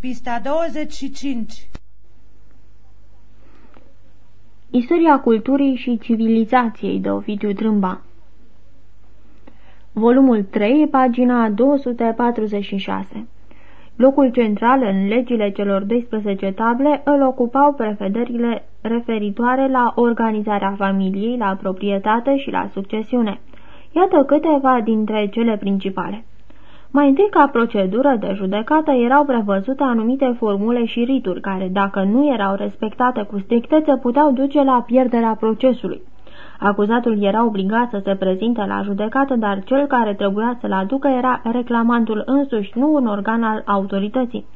Pista 25 Istoria culturii și civilizației de Ovidiu Trâmba Volumul 3, pagina 246 Locul central în legile celor 12 table îl ocupau prevederile referitoare la organizarea familiei, la proprietate și la succesiune. Iată câteva dintre cele principale. Mai întâi, ca procedură de judecată, erau prevăzute anumite formule și rituri, care, dacă nu erau respectate cu strictețe, puteau duce la pierderea procesului. Acuzatul era obligat să se prezinte la judecată, dar cel care trebuia să-l aducă era reclamantul însuși, nu un organ al autorității.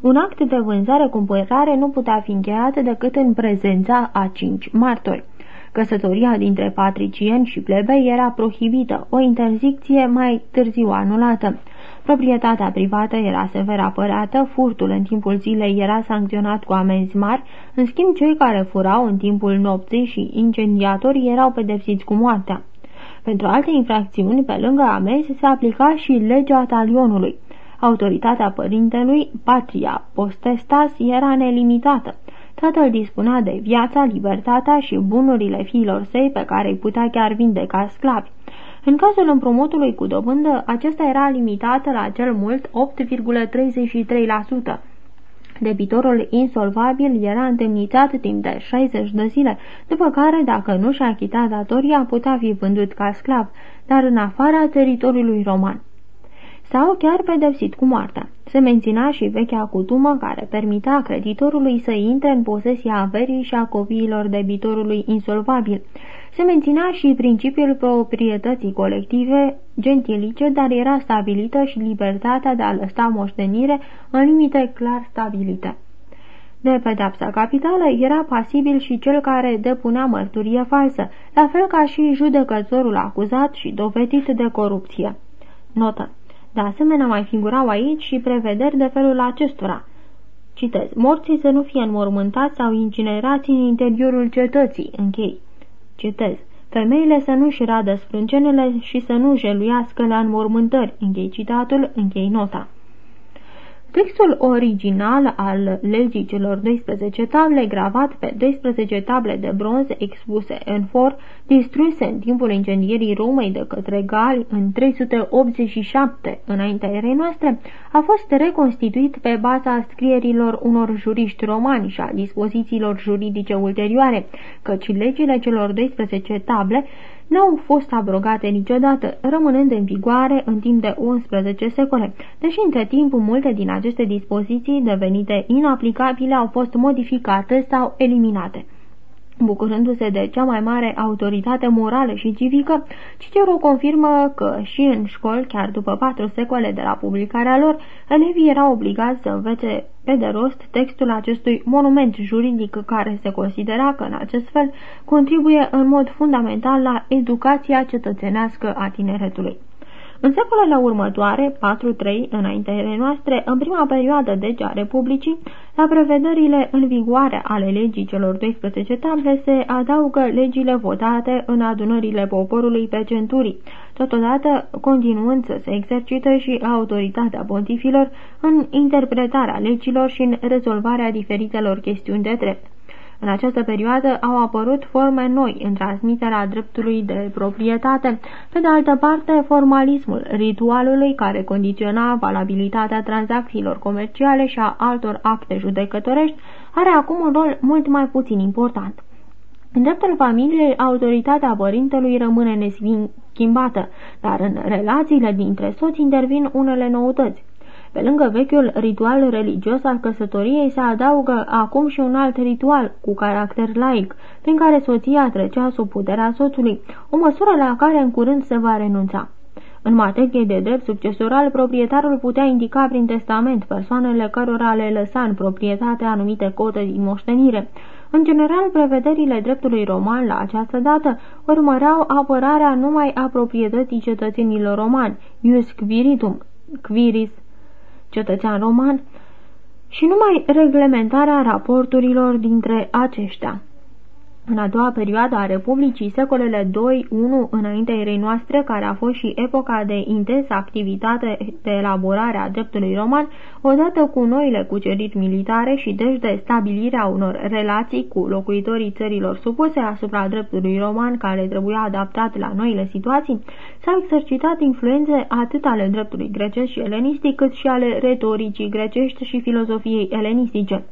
Un act de vânzare-cumpărare nu putea fi încheiat decât în prezența a cinci martori. Căsătoria dintre patricieni și plebei era prohibită, o interzicție mai târziu anulată. Proprietatea privată era sever apărată, furtul în timpul zilei era sancționat cu amenzi mari, în schimb cei care furau în timpul nopții și incendiatorii erau pedepsiți cu moartea. Pentru alte infracțiuni, pe lângă amenzi, se aplica și legea talionului. Autoritatea părintelui, patria postestas, era nelimitată. Tatăl dispunea de viața, libertatea și bunurile fiilor săi pe care îi putea chiar vinde ca sclavi. În cazul împrumutului cu dobândă, acesta era limitat la cel mult 8,33%. Debitorul insolvabil era întemnițat timp de 60 de zile, după care, dacă nu și-a achitat datoria, putea fi vândut ca sclav, dar în afara teritoriului roman sau chiar pedepsit cu moartea. Se mențina și vechea cutumă care permita creditorului să intre în posesia averii și a copiilor debitorului insolvabil. Se menținea și principiul proprietății colective gentilice, dar era stabilită și libertatea de a lăsa moștenire în limite clar stabilite. De pedapsa capitală era pasibil și cel care depunea mărturie falsă, la fel ca și judecătorul acuzat și dovedit de corupție. Notă de asemenea, mai figurau aici și prevederi de felul acestora. Citez, morții să nu fie înmormântați sau incinerați în interiorul cetății, închei. Citez, femeile să nu-și radă sprâncenele și să nu jeluiască la înmormântări, închei citatul, închei nota. Textul original al legii celor 12 table, gravat pe 12 table de bronz expuse în for, distruse în timpul incendierii Romei de către Gali în 387 înaintea erei noastre, a fost reconstituit pe baza scrierilor unor juriști romani și a dispozițiilor juridice ulterioare, căci legile celor 12 table n-au fost abrogate niciodată, rămânând în vigoare în timp de 11 secole, deși între timp multe din aceste dispoziții devenite inaplicabile au fost modificate sau eliminate. Bucurându-se de cea mai mare autoritate morală și civică, Cicero confirmă că și în școli, chiar după patru secole de la publicarea lor, elevii erau obligați să învețe pe de rost textul acestui monument juridic care se considera că în acest fel contribuie în mod fundamental la educația cetățenească a tineretului. În secolele următoare, 4-3 înaintele noastre, în prima perioadă deci a Republicii, la prevederile în vigoare ale legii celor 12 table se adaugă legile votate în adunările poporului pe centurii, totodată continuând să se exercite și autoritatea pontifilor în interpretarea legilor și în rezolvarea diferitelor chestiuni de drept. În această perioadă au apărut forme noi în transmiterea dreptului de proprietate, pe de altă parte formalismul ritualului care condiționa valabilitatea tranzacțiilor comerciale și a altor acte judecătorești are acum un rol mult mai puțin important. În dreptul familiei, autoritatea părintelui rămâne neschimbată, dar în relațiile dintre soți intervin unele noutăți. Pe lângă vechiul ritual religios al căsătoriei se adaugă acum și un alt ritual cu caracter laic, prin care soția trecea sub puterea soțului, o măsură la care în curând se va renunța. În materie de drept succesoral, proprietarul putea indica prin testament persoanele cărora le lăsa în proprietate anumite cote din moștenire. În general, prevederile dreptului roman la această dată urmăreau apărarea numai a proprietății cetățenilor romani, ius quiritum, quiris cetățean roman, și numai reglementarea raporturilor dintre aceștia. În a doua perioadă a Republicii, secolele 2-1 înaintea erei noastre, care a fost și epoca de intensă activitate de elaborare a dreptului roman, odată cu noile cuceriri militare și deci de stabilirea unor relații cu locuitorii țărilor supuse asupra dreptului roman care trebuia adaptat la noile situații, s-au exercitat influențe atât ale dreptului grecesc și elenistic, cât și ale retoricii grecești și filozofiei elenistice.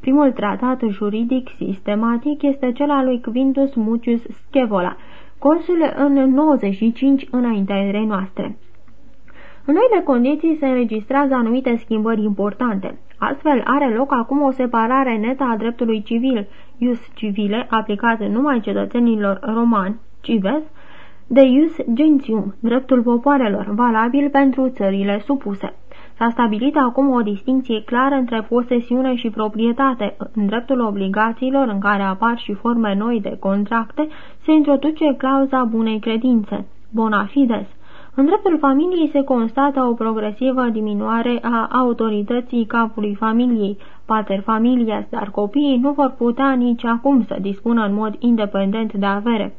Primul tratat juridic sistematic este cel al lui Quintus Mucius Scevola, consul în 95 înaintea erei noastre. În noile condiții se înregistrează anumite schimbări importante. Astfel are loc acum o separare netă a dreptului civil, ius civile, aplicat numai cetățenilor romani, cives, de ius gentium, dreptul popoarelor, valabil pentru țările supuse. S-a stabilit acum o distinție clară între posesiune și proprietate. În dreptul obligațiilor, în care apar și forme noi de contracte, se introduce clauza bunei credințe, bona fides. În dreptul familiei se constată o progresivă diminuare a autorității capului familiei, pater familias, dar copiii nu vor putea nici acum să dispună în mod independent de avere.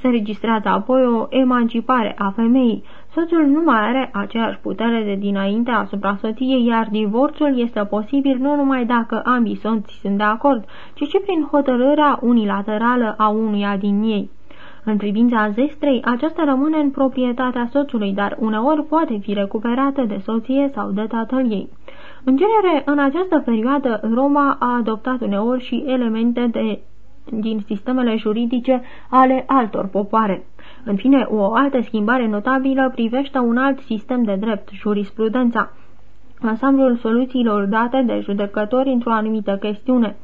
Se registrează apoi o emancipare a femeii. Soțul nu mai are aceeași putere de dinainte asupra soției, iar divorțul este posibil nu numai dacă ambii soți sunt de acord, ci și prin hotărârea unilaterală a unuia din ei. În privința zestrei, aceasta rămâne în proprietatea soțului, dar uneori poate fi recuperată de soție sau de tatăl ei. În genere, în această perioadă, Roma a adoptat uneori și elemente de din sistemele juridice ale altor popoare. În fine, o altă schimbare notabilă privește un alt sistem de drept, jurisprudența, ansamblul soluțiilor date de judecători într-o anumită chestiune.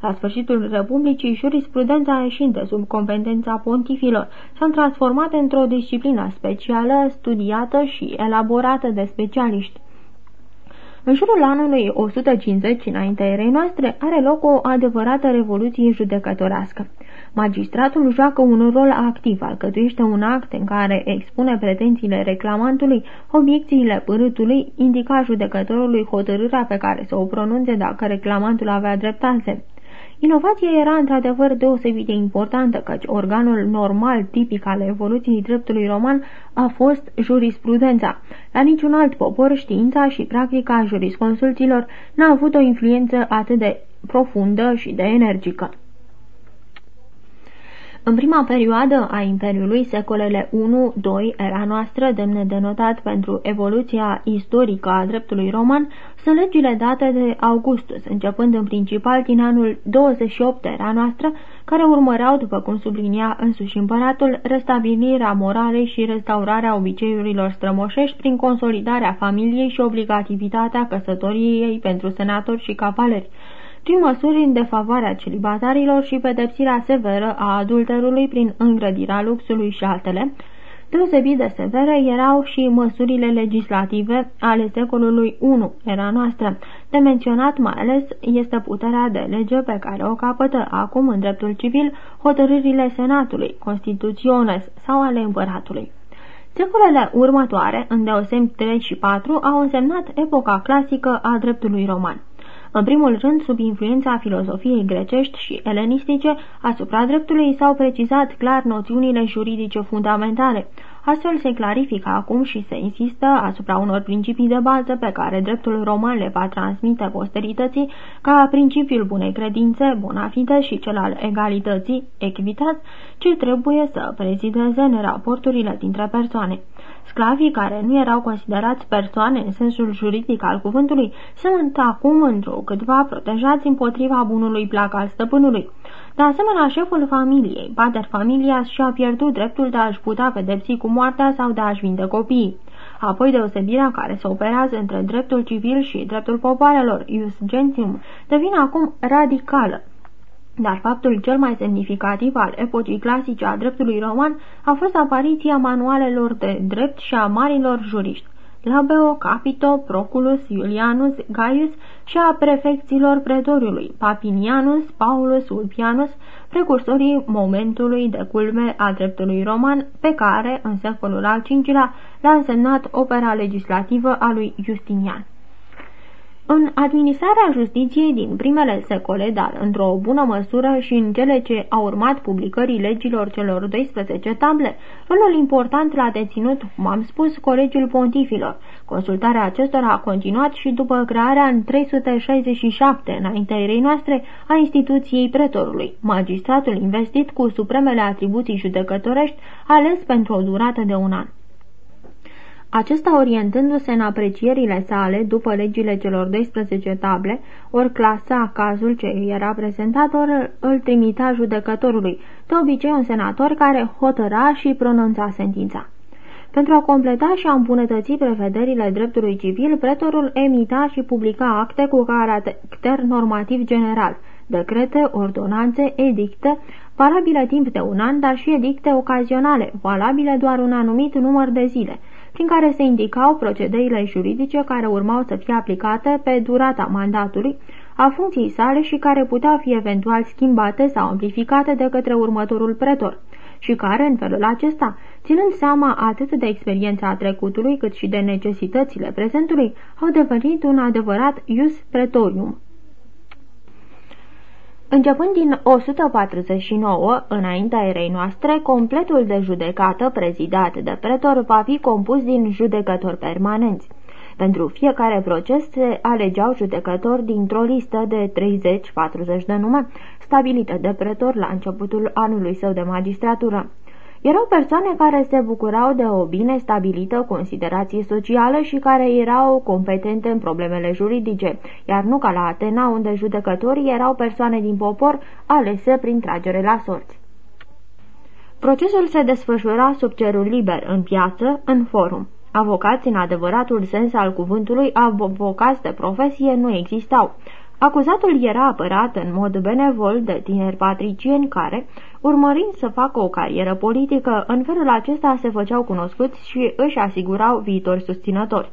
La sfârșitul Republicii, jurisprudența ieșind de sub competența pontifilor s-a transformat într-o disciplină specială, studiată și elaborată de specialiști. În jurul anului 150 înaintea erei noastre are loc o adevărată revoluție judecătorească. Magistratul joacă un rol activ, alcătuiește un act în care expune pretențiile reclamantului, obiecțiile părâtului, indica judecătorului hotărârea pe care să o pronunțe dacă reclamantul avea dreptate. Inovația era într-adevăr deosebit de importantă, căci organul normal tipic al evoluției dreptului roman a fost jurisprudența. La niciun alt popor, știința și practica jurisconsulților n-a avut o influență atât de profundă și de energică. În prima perioadă a Imperiului, secolele 1-2 era noastră, demne de notat pentru evoluția istorică a dreptului roman, sunt legile date de Augustus, începând în principal din anul 28 era noastră, care urmăreau, după cum sublinia însuși împăratul, restabilirea moralei și restaurarea obiceiurilor strămoșești prin consolidarea familiei și obligativitatea căsătoriei pentru senatori și cavaleri prin măsuri în defavoarea celibatarilor și pedepsirea severă a adulterului prin îngrădirea luxului și altele, Deosebit de severe erau și măsurile legislative ale secolului I era noastră. De menționat mai ales este puterea de lege pe care o capătă acum în dreptul civil hotărârile Senatului, Constituționes sau ale împăratului. Secolele următoare, îndeosem 3 și 4, au însemnat epoca clasică a dreptului roman. În primul rând, sub influența filozofiei grecești și elenistice, asupra dreptului s-au precizat clar noțiunile juridice fundamentale. Astfel se clarifică acum și se insistă asupra unor principii de bază pe care dreptul roman le va transmite posterității, ca principiul bunei credințe, bona fide și cel al egalității, echivitas, ce trebuie să prezideze în raporturile dintre persoane. Sclavii care nu erau considerați persoane în sensul juridic al cuvântului sunt acum într-o câtva protejați împotriva bunului plac al stăpânului. De asemenea, șeful familiei, pater familia, și-a pierdut dreptul de a-și putea pedepsi cu moartea sau de a-și vinde copiii. Apoi deosebirea care se operează între dreptul civil și dreptul popoarelor, ius gentium, devine acum radicală. Dar faptul cel mai semnificativ al epocii clasice a dreptului roman a fost apariția manualelor de drept și a marilor juriști. Labeo, Capito, Proculus, Iulianus, Gaius și a prefecților pretoriului, Papinianus, Paulus, Ulpianus, precursorii momentului de culme a dreptului roman, pe care, în secolul al V-lea, l-a însemnat opera legislativă a lui Justinian. În administrarea justiției din primele secole, dar într-o bună măsură și în cele ce au urmat publicării legilor celor 12 table, rolul important l-a deținut, cum am spus, Colegiul Pontifilor. Consultarea acestora a continuat și după crearea în 367, înaintea erei noastre, a instituției pretorului, magistratul investit cu supremele atribuții judecătorești, ales pentru o durată de un an. Acesta orientându-se în aprecierile sale după legile celor 12 table, ori clasa cazul ce era prezentat, ori îl trimita judecătorului, de obicei un senator care hotăra și pronunța sentința. Pentru a completa și a îmbunătăți prevederile dreptului civil, pretorul emita și publica acte cu caracter normativ general, decrete, ordonanțe, edicte, valabile timp de un an, dar și edicte ocazionale, valabile doar un anumit număr de zile, prin care se indicau procedeile juridice care urmau să fie aplicate pe durata mandatului, a funcției sale și care puteau fi eventual schimbate sau amplificate de către următorul pretor și care, în felul acesta, ținând seama atât de experiența trecutului cât și de necesitățile prezentului, au devenit un adevărat ius pretorium. Începând din 149, înaintea erei noastre, completul de judecată prezidat de pretor va fi compus din judecători permanenți. Pentru fiecare proces se alegeau judecători dintr-o listă de 30-40 de nume, stabilită de pretor la începutul anului său de magistratură. Erau persoane care se bucurau de o bine stabilită considerație socială și care erau competente în problemele juridice, iar nu ca la Atena, unde judecătorii erau persoane din popor alese prin tragere la sorți. Procesul se desfășura sub cerul liber, în piață, în forum. Avocați, în adevăratul sens al cuvântului, avocați de profesie nu existau. Acuzatul era apărat în mod benevol de tineri patricieni care, urmărind să facă o carieră politică, în felul acesta se făceau cunoscuți și își asigurau viitori susținători.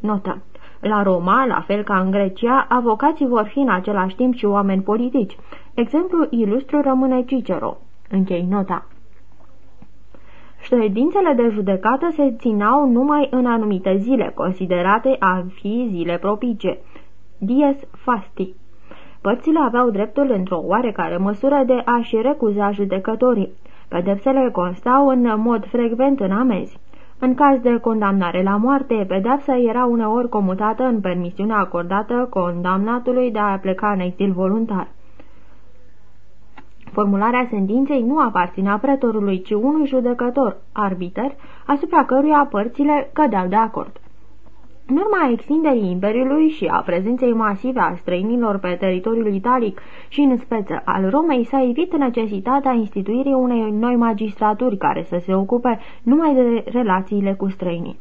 Notă. La Roma, la fel ca în Grecia, avocații vor fi în același timp și oameni politici. Exemplu ilustru rămâne Cicero. Închei nota. Ședințele de judecată se ținau numai în anumite zile, considerate a fi zile propice. Dies fasti. Părțile aveau dreptul într-o oarecare măsură de a-și recuza judecătorii. Pedepsele constau în mod frecvent în amenzi. În caz de condamnare la moarte, pedepsa era uneori comutată în permisiunea acordată condamnatului de a pleca în exil voluntar. Formularea sentinței nu aparținea pretorului, ci unui judecător, arbiter, asupra căruia părțile cădeau de acord. În urma extinderii Imperiului și a prezenței masive a străinilor pe teritoriul italic și în speță al Romei s-a evit necesitatea instituirii unei noi magistraturi care să se ocupe numai de relațiile cu străinii.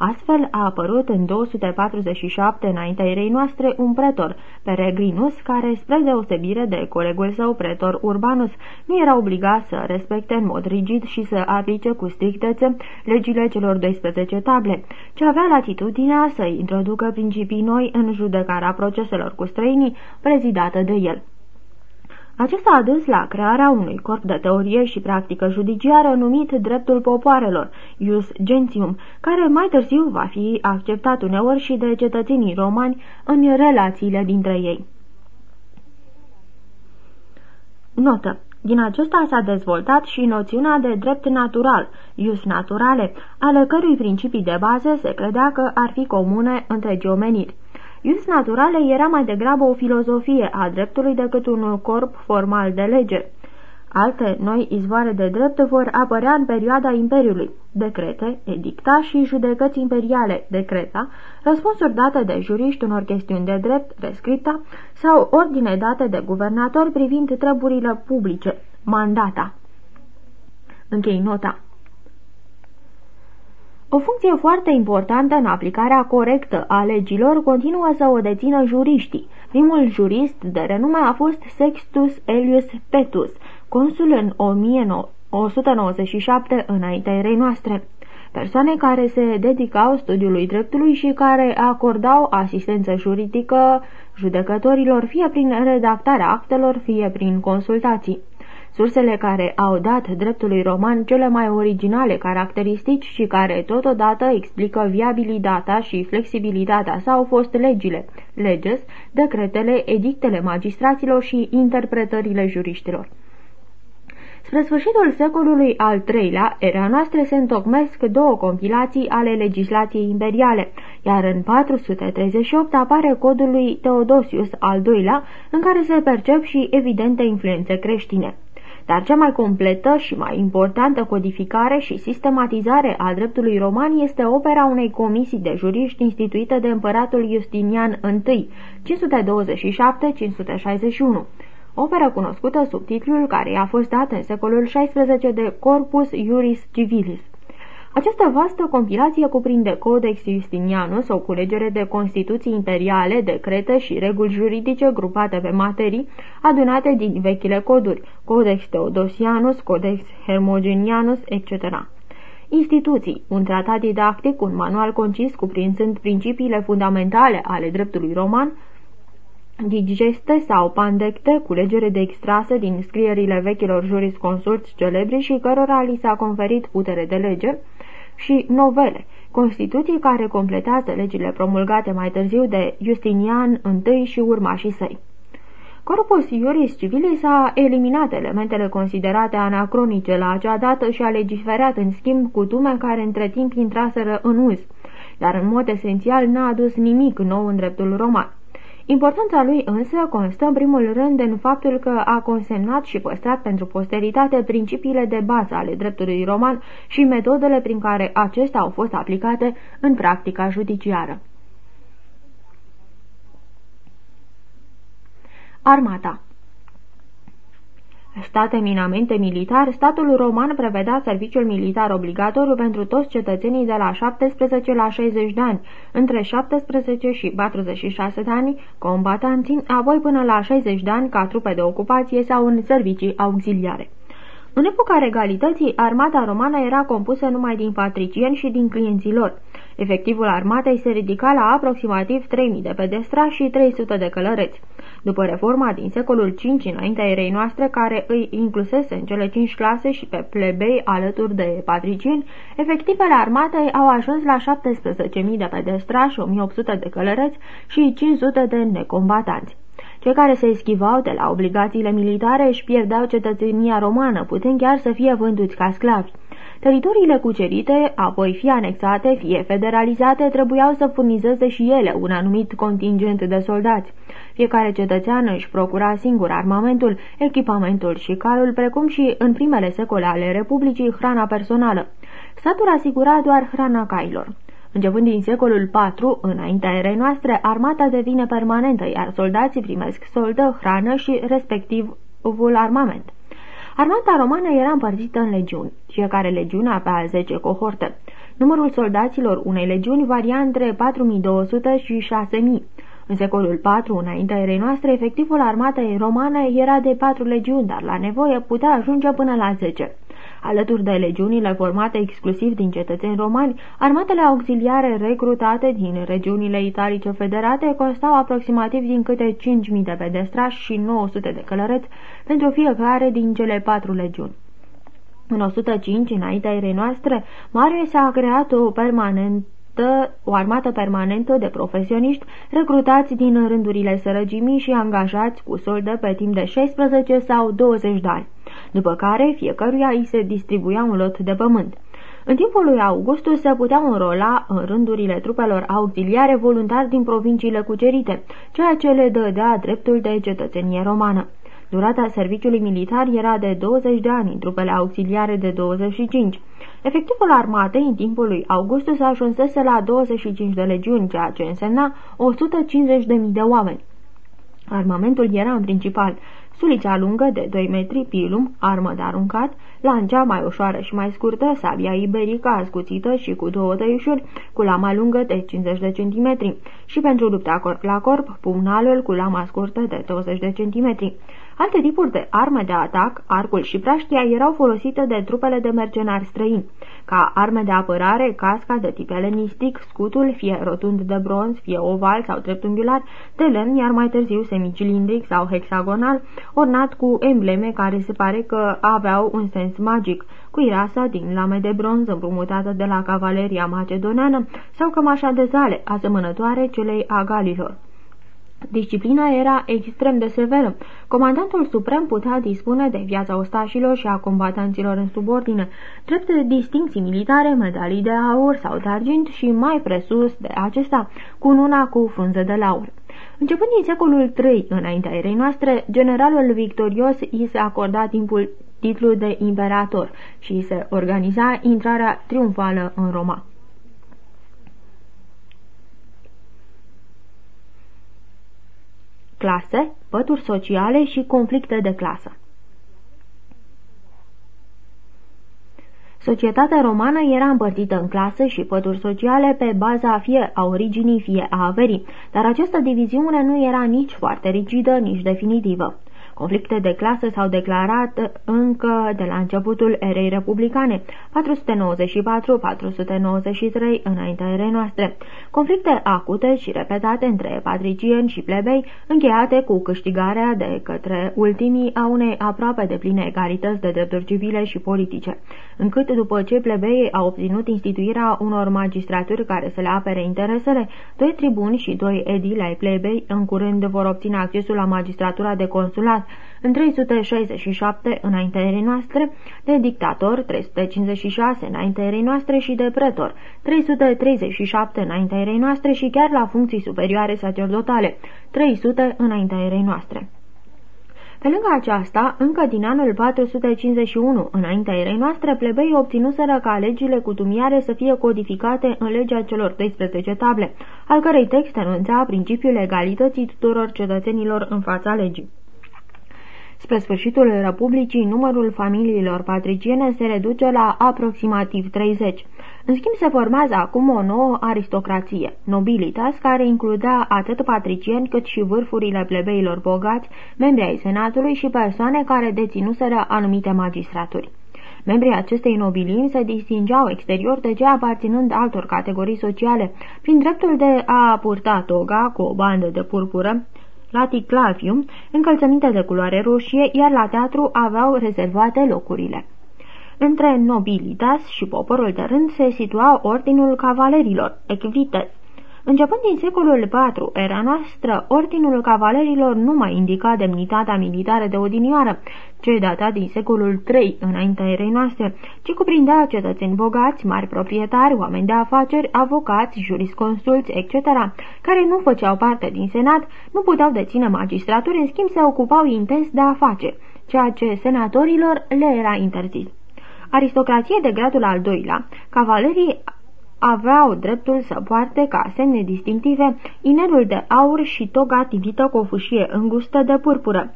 Astfel a apărut în 247 înaintea erei noastre un pretor, Peregrinus, care, spre deosebire de colegul său pretor Urbanus, nu era obligat să respecte în mod rigid și să aplice cu strictețe legile celor 12 table, ci avea latitudinea să introducă principii noi în judecarea proceselor cu străinii, prezidată de el. Acesta a dus la crearea unui corp de teorie și practică judiciară numit dreptul popoarelor, ius gentium, care mai târziu va fi acceptat uneori și de cetățenii romani în relațiile dintre ei. Notă. Din acesta s-a dezvoltat și noțiunea de drept natural, ius naturale, ale cărui principii de bază se credea că ar fi comune între geomeniri. Ius naturale era mai degrabă o filozofie a dreptului decât un corp formal de lege. Alte noi izvoare de drept vor apărea în perioada Imperiului, decrete, edicta și judecăți imperiale, decreta, răspunsuri date de juriști unor chestiuni de drept, rescripta, sau ordine date de guvernatori privind treburile publice, mandata. Închei nota. O funcție foarte importantă în aplicarea corectă a legilor continuă să o dețină juriștii. Primul jurist de renume a fost Sextus Elius Petus, consul în 1197 înaintea erei noastre. Persoane care se dedicau studiului dreptului și care acordau asistență juridică judecătorilor fie prin redactarea actelor, fie prin consultații. Sursele care au dat dreptului roman cele mai originale caracteristici și care totodată explică viabilitatea și flexibilitatea sa au fost legile, leges, decretele, edictele magistraților și interpretările juriștilor. Spre sfârșitul secolului al III-lea, era noastră se întocmesc două compilații ale legislației imperiale, iar în 438 apare codul lui Teodosius al II-lea, în care se percep și evidente influențe creștine. Dar cea mai completă și mai importantă codificare și sistematizare a dreptului roman este opera unei comisii de juriști instituită de împăratul Justinian Și, 527-561 operă cunoscută sub titlul care i-a fost dat în secolul XVI de Corpus Juris Civilis. Această vastă compilație cuprinde Codex Justinianus, o culegere de constituții imperiale, decrete și reguli juridice grupate pe materii, adunate din vechile coduri, Codex Theodosianus, Codex Hermogenianus, etc. Instituții, un tratat didactic, un manual concis cuprinzând principiile fundamentale ale dreptului roman, digeste sau pandecte, culegere de extrase din scrierile vechilor jurisconsulți celebri și cărora li s-a conferit putere de lege, și novele, constituții care completează legile promulgate mai târziu de Justinian I și urmașii săi. Corpus Iuris Civilis a eliminat elementele considerate anacronice la acea dată și a legiferat în schimb cutume care între timp intraseră în uz, dar în mod esențial n-a adus nimic nou în dreptul roman. Importanța lui însă constă în primul rând în faptul că a consemnat și păstrat pentru posteritate principiile de bază ale dreptului roman și metodele prin care acestea au fost aplicate în practica judiciară. Armata Stat eminamente militar, statul roman prevedea serviciul militar obligatoriu pentru toți cetățenii de la 17 la 60 de ani, între 17 și 46 de ani, combatanții, apoi până la 60 de ani ca trupe de ocupație sau în servicii auxiliare. În epoca regalității, armata romană era compusă numai din patricieni și din clienții lor. Efectivul armatei se ridica la aproximativ 3000 de pedestrași și 300 de călăreți. După reforma din secolul V înaintea erei noastre, care îi inclusese în cele cinci clase și pe plebei alături de patricieni, efectivele armatei au ajuns la 17.000 de pedestrași, 1.800 de călăreți și 500 de necombatanți. Cei care se eschivau de la obligațiile militare își pierdeau cetățenia romană, putând chiar să fie vânduți ca sclavi. Teritoriile cucerite, apoi fie anexate, fie federalizate, trebuiau să furnizeze și ele un anumit contingent de soldați. Fiecare cetățean își procura singur armamentul, echipamentul și calul, precum și în primele secole ale Republicii hrana personală. Statul asigura doar hrana cailor. Începând din secolul IV, înaintea erei noastre, armata devine permanentă, iar soldații primesc soldă, hrană și respectiv armament. Armata romană era împărțită în legiuni. Fiecare legiune avea 10 cohorte. Numărul soldaților unei legiuni varia între 4200 și 6000. În secolul IV, înaintea erei noastre, efectivul armatei romane era de 4 legiuni, dar la nevoie putea ajunge până la 10. Alături de legiunile formate exclusiv din cetățeni romani, armatele auxiliare recrutate din regiunile italice federate constau aproximativ din câte 5.000 de pedestrași și 900 de călăreți pentru fiecare din cele patru legiuni. În 105, înaintea erei noastre, Marius a creat o permanent o armată permanentă de profesioniști recrutați din rândurile sărăgimii și angajați cu soldă pe timp de 16 sau 20 de ani după care fiecăruia îi se distribuia un lot de pământ. În timpul lui Augustus se puteau înrola în rândurile trupelor auxiliare voluntari din provinciile cucerite, ceea ce le dădea dreptul de cetățenie romană. Durata serviciului militar era de 20 de ani, în trupele auxiliare de 25. Efectivul armatei în timpul lui Augustus ajunsese la 25 de legiuni, ceea ce însemna 150.000 de oameni. Armamentul era în principal sulicea lungă de 2 metri, pilum, armă de aruncat, lancea mai ușoară și mai scurtă, sabia iberică ascuțită și cu două tăișuri, cu lama lungă de 50 de centimetri și pentru lupta corp la corp, pumnalul cu lama scurtă de 20 de centimetri. Alte tipuri de arme de atac, arcul și praștia, erau folosite de trupele de mercenari străini. Ca arme de apărare, casca de tip elenistic, scutul, fie rotund de bronz, fie oval sau dreptunghiular, de lemn, iar mai târziu semicilindric sau hexagonal, ornat cu embleme care se pare că aveau un sens magic, cuirasa din lame de bronz împrumutată de la cavaleria macedoneană sau cămașa de zale, asemănătoare celei a galilor. Disciplina era extrem de severă. Comandantul suprem putea dispune de viața ostașilor și a combatanților în subordine, drept de distinții militare, medalii de aur sau de argint și mai presus de acesta, cu una cu frunze de laur. Începând din secolul III înaintea erei noastre, generalul victorios i se acorda timpul titlul de imperator și se organiza intrarea triumfală în Roma. Clase, pături sociale și conflicte de clasă. Societatea romană era împărțită în clase și pături sociale pe baza fie a originii, fie a averii, dar această diviziune nu era nici foarte rigidă, nici definitivă. Conflicte de clasă s-au declarat încă de la începutul erei republicane, 494-493 înaintea erei noastre. Conflicte acute și repetate între patricieni și plebei, încheiate cu câștigarea de către ultimii a unei aproape de pline egalități de drepturi civile și politice, încât după ce plebeii au obținut instituirea unor magistraturi care să le apere interesele, doi tribuni și doi edile ai plebei în curând vor obține accesul la magistratura de consulat, în 367 înaintea erei noastre, de dictator 356 înaintea erei noastre și de pretor 337 înaintea erei noastre și chiar la funcții superioare sacerdotale 300 înaintea erei noastre. Pe lângă aceasta, încă din anul 451, înaintea erei noastre, plebeii obținuseră ca legile cutumiare să fie codificate în legea celor 12 table, al cărei text anunța principiul egalității tuturor cetățenilor în fața legii. Spre sfârșitul Republicii, numărul familiilor patriciene se reduce la aproximativ 30. În schimb, se formează acum o nouă aristocrație, nobilitas, care includea atât patricieni cât și vârfurile plebeilor bogați, membri ai senatului și persoane care deținuseră anumite magistraturi. Membrii acestei nobilimi se distingeau exterior de cea aparținând altor categorii sociale, prin dreptul de a purta toga cu o bandă de purpură, laticlavium, încălțăminte de culoare roșie, iar la teatru aveau rezervate locurile. Între nobilitas și poporul de rând se situa ordinul cavalerilor, equites, Începând din secolul IV era noastră, ordinul cavalerilor nu mai indica demnitatea militară de odinioară, ce data din secolul III înaintea erei noastre, ci cuprindea cetățeni bogați, mari proprietari, oameni de afaceri, avocați, jurisconsulți, etc., care nu făceau parte din senat, nu puteau deține magistraturi, în schimb se ocupau intens de afaceri, ceea ce senatorilor le era interzis. Aristocrație de gradul al doilea, cavalerii aveau dreptul să poarte ca semne distinctive inerul de aur și toga tivită cu o fâșie îngustă de purpură,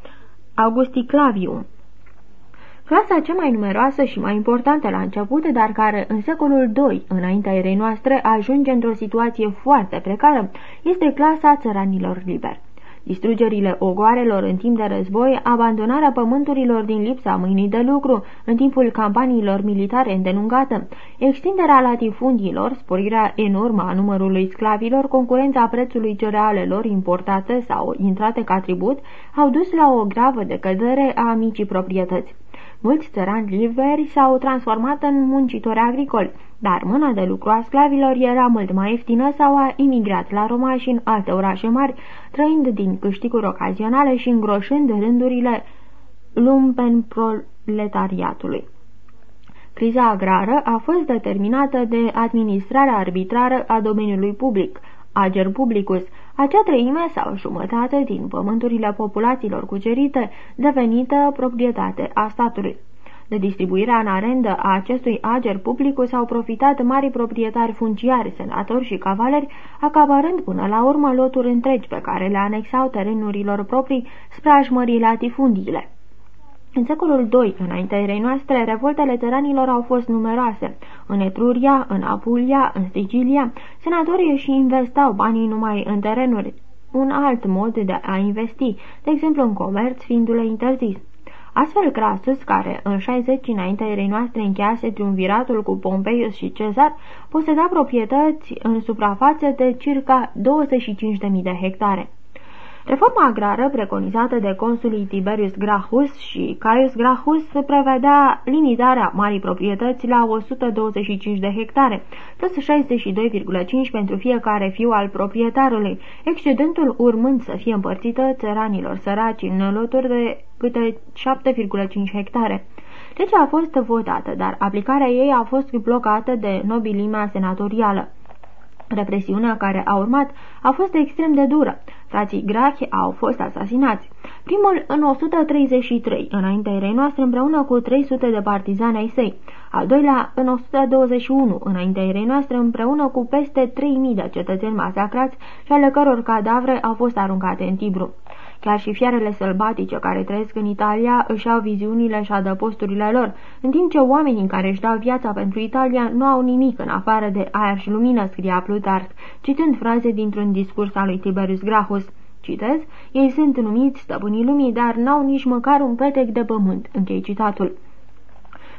Augusticlavium. Clasa cea mai numeroasă și mai importantă la început, dar care în secolul II, înaintea erei noastre, ajunge într-o situație foarte precară, este clasa țăranilor liberi distrugerile ogoarelor în timp de război, abandonarea pământurilor din lipsa mâinii de lucru în timpul campaniilor militare îndelungată, extinderea latifundiilor, sporirea enormă a numărului sclavilor, concurența prețului cerealelor importate sau intrate ca tribut, au dus la o gravă decădere a micii proprietăți. Mulți țărani liberi s-au transformat în muncitori agricoli, dar mâna de lucru a sclavilor era mult mai ieftină sau a imigrat la Roma și în alte orașe mari, trăind din câștiguri ocazionale și îngroșând rândurile lumpen proletariatului. Criza agrară a fost determinată de administrarea arbitrară a domeniului public, ager publicus, acea treime sau jumătate din pământurile populațiilor cucerite devenită proprietate a statului. De distribuirea în arendă a acestui ager publicus s-au profitat mari proprietari funciari, senatori și cavaleri, acaparând până la urmă loturi întregi pe care le anexau terenurilor proprii spre a-și mări latifundiile. În secolul II, înaintea erei noastre, revoltele țăranilor au fost numeroase. În Etruria, în Apulia, în Sicilia, senatorii și investau banii numai în terenuri un alt mod de a investi, de exemplu în comerț, fiindu-le interzis. Astfel Crasus, care în 60 înaintea erei noastre încheiase triumviratul cu Pompeius și Cezar, poseda proprietăți în suprafață de circa 25.000 de hectare. Reforma agrară preconizată de consulii Tiberius Gracchus și Caius Gracchus prevedea limitarea marii proprietăți la 125 de hectare, plus 62,5 pentru fiecare fiu al proprietarului, excedentul urmând să fie împărțită țăranilor săraci în loturi de câte 7,5 hectare. Legea a fost votată, dar aplicarea ei a fost blocată de nobilimea senatorială. Represiunea care a urmat a fost extrem de dură. Frații Grachi au fost asasinați. Primul în 133, înaintea erei noastre, împreună cu 300 de partizani ai săi. Al doilea în 121, înaintea erei noastre, împreună cu peste 3000 de cetățeni masacrați și ale căror cadavre au fost aruncate în Tibru. Chiar și fiarele sălbatice care trăiesc în Italia își au viziunile și adăposturile lor, în timp ce oamenii care își dau viața pentru Italia nu au nimic în afară de aer și lumină, scria Plutarh, citând fraze dintr-un discurs al lui Tiberius Gracchus. Citez, ei sunt numiți stăpânii lumii, dar n-au nici măcar un petec de pământ. Închei citatul.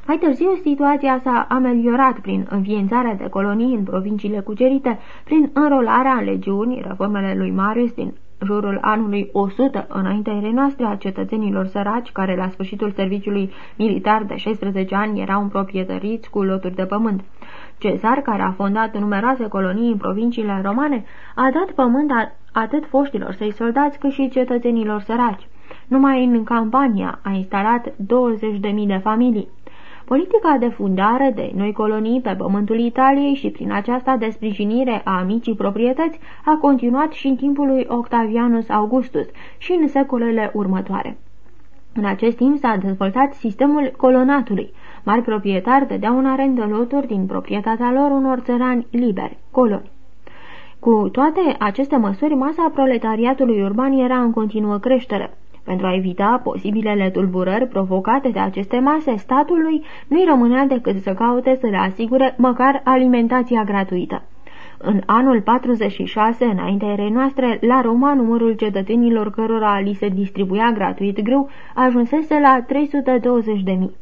Mai târziu, situația s-a ameliorat prin înființarea de colonii în provinciile cucerite, prin înrolarea în legiuni, reformele lui Marius din jurul anului 100 înaintea erei noastre a cetățenilor săraci care la sfârșitul serviciului militar de 16 ani erau proprietăriți cu loturi de pământ. Cezar, care a fondat numeroase colonii în provinciile romane, a dat pământ atât foștilor săi soldați cât și cetățenilor săraci. Numai în campania a instalat 20.000 de familii. Politica de fundare de noi colonii pe pământul Italiei și prin aceasta de sprijinire a amicii proprietăți a continuat și în timpul lui Octavianus Augustus și în secolele următoare. În acest timp s-a dezvoltat sistemul colonatului. Mari proprietari dădeau în arendă loturi din proprietatea lor unor țărani liberi, coloni. Cu toate aceste măsuri, masa proletariatului urban era în continuă creștere. Pentru a evita posibilele tulburări provocate de aceste mase, statului nu-i rămânea decât să caute să le asigure măcar alimentația gratuită. În anul 46, înaintea erei noastre, la Roma, numărul cetățenilor cărora li se distribuia gratuit grâu ajunsese la 320 de mii.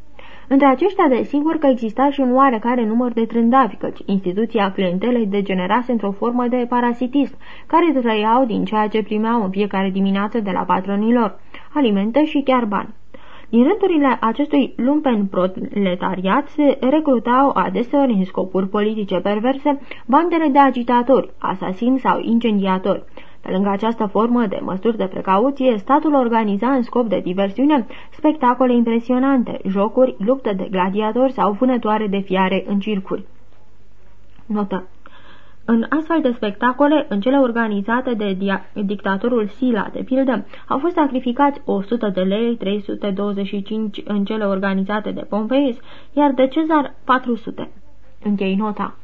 Între aceștia, desigur că exista și un oarecare număr de trândavi, căci instituția clientelei degenerase într-o formă de parasitism, care trăiau din ceea ce primeau în fiecare dimineață de la patronilor, alimente și chiar bani. Din rândurile acestui lumpen proletariat se recrutau adeseori în scopuri politice perverse bandele de agitatori, asasini sau incendiatori. Pe lângă această formă de măsuri de precauție, statul organiza în scop de diversiune spectacole impresionante, jocuri, luptă de gladiatori sau vânătoare de fiare în circuri. Notă în astfel de spectacole, în cele organizate de dictatorul Sila, de pildă, au fost sacrificați 100 de lei, 325 în cele organizate de Pompeius, iar de Cezar 400. Închei nota.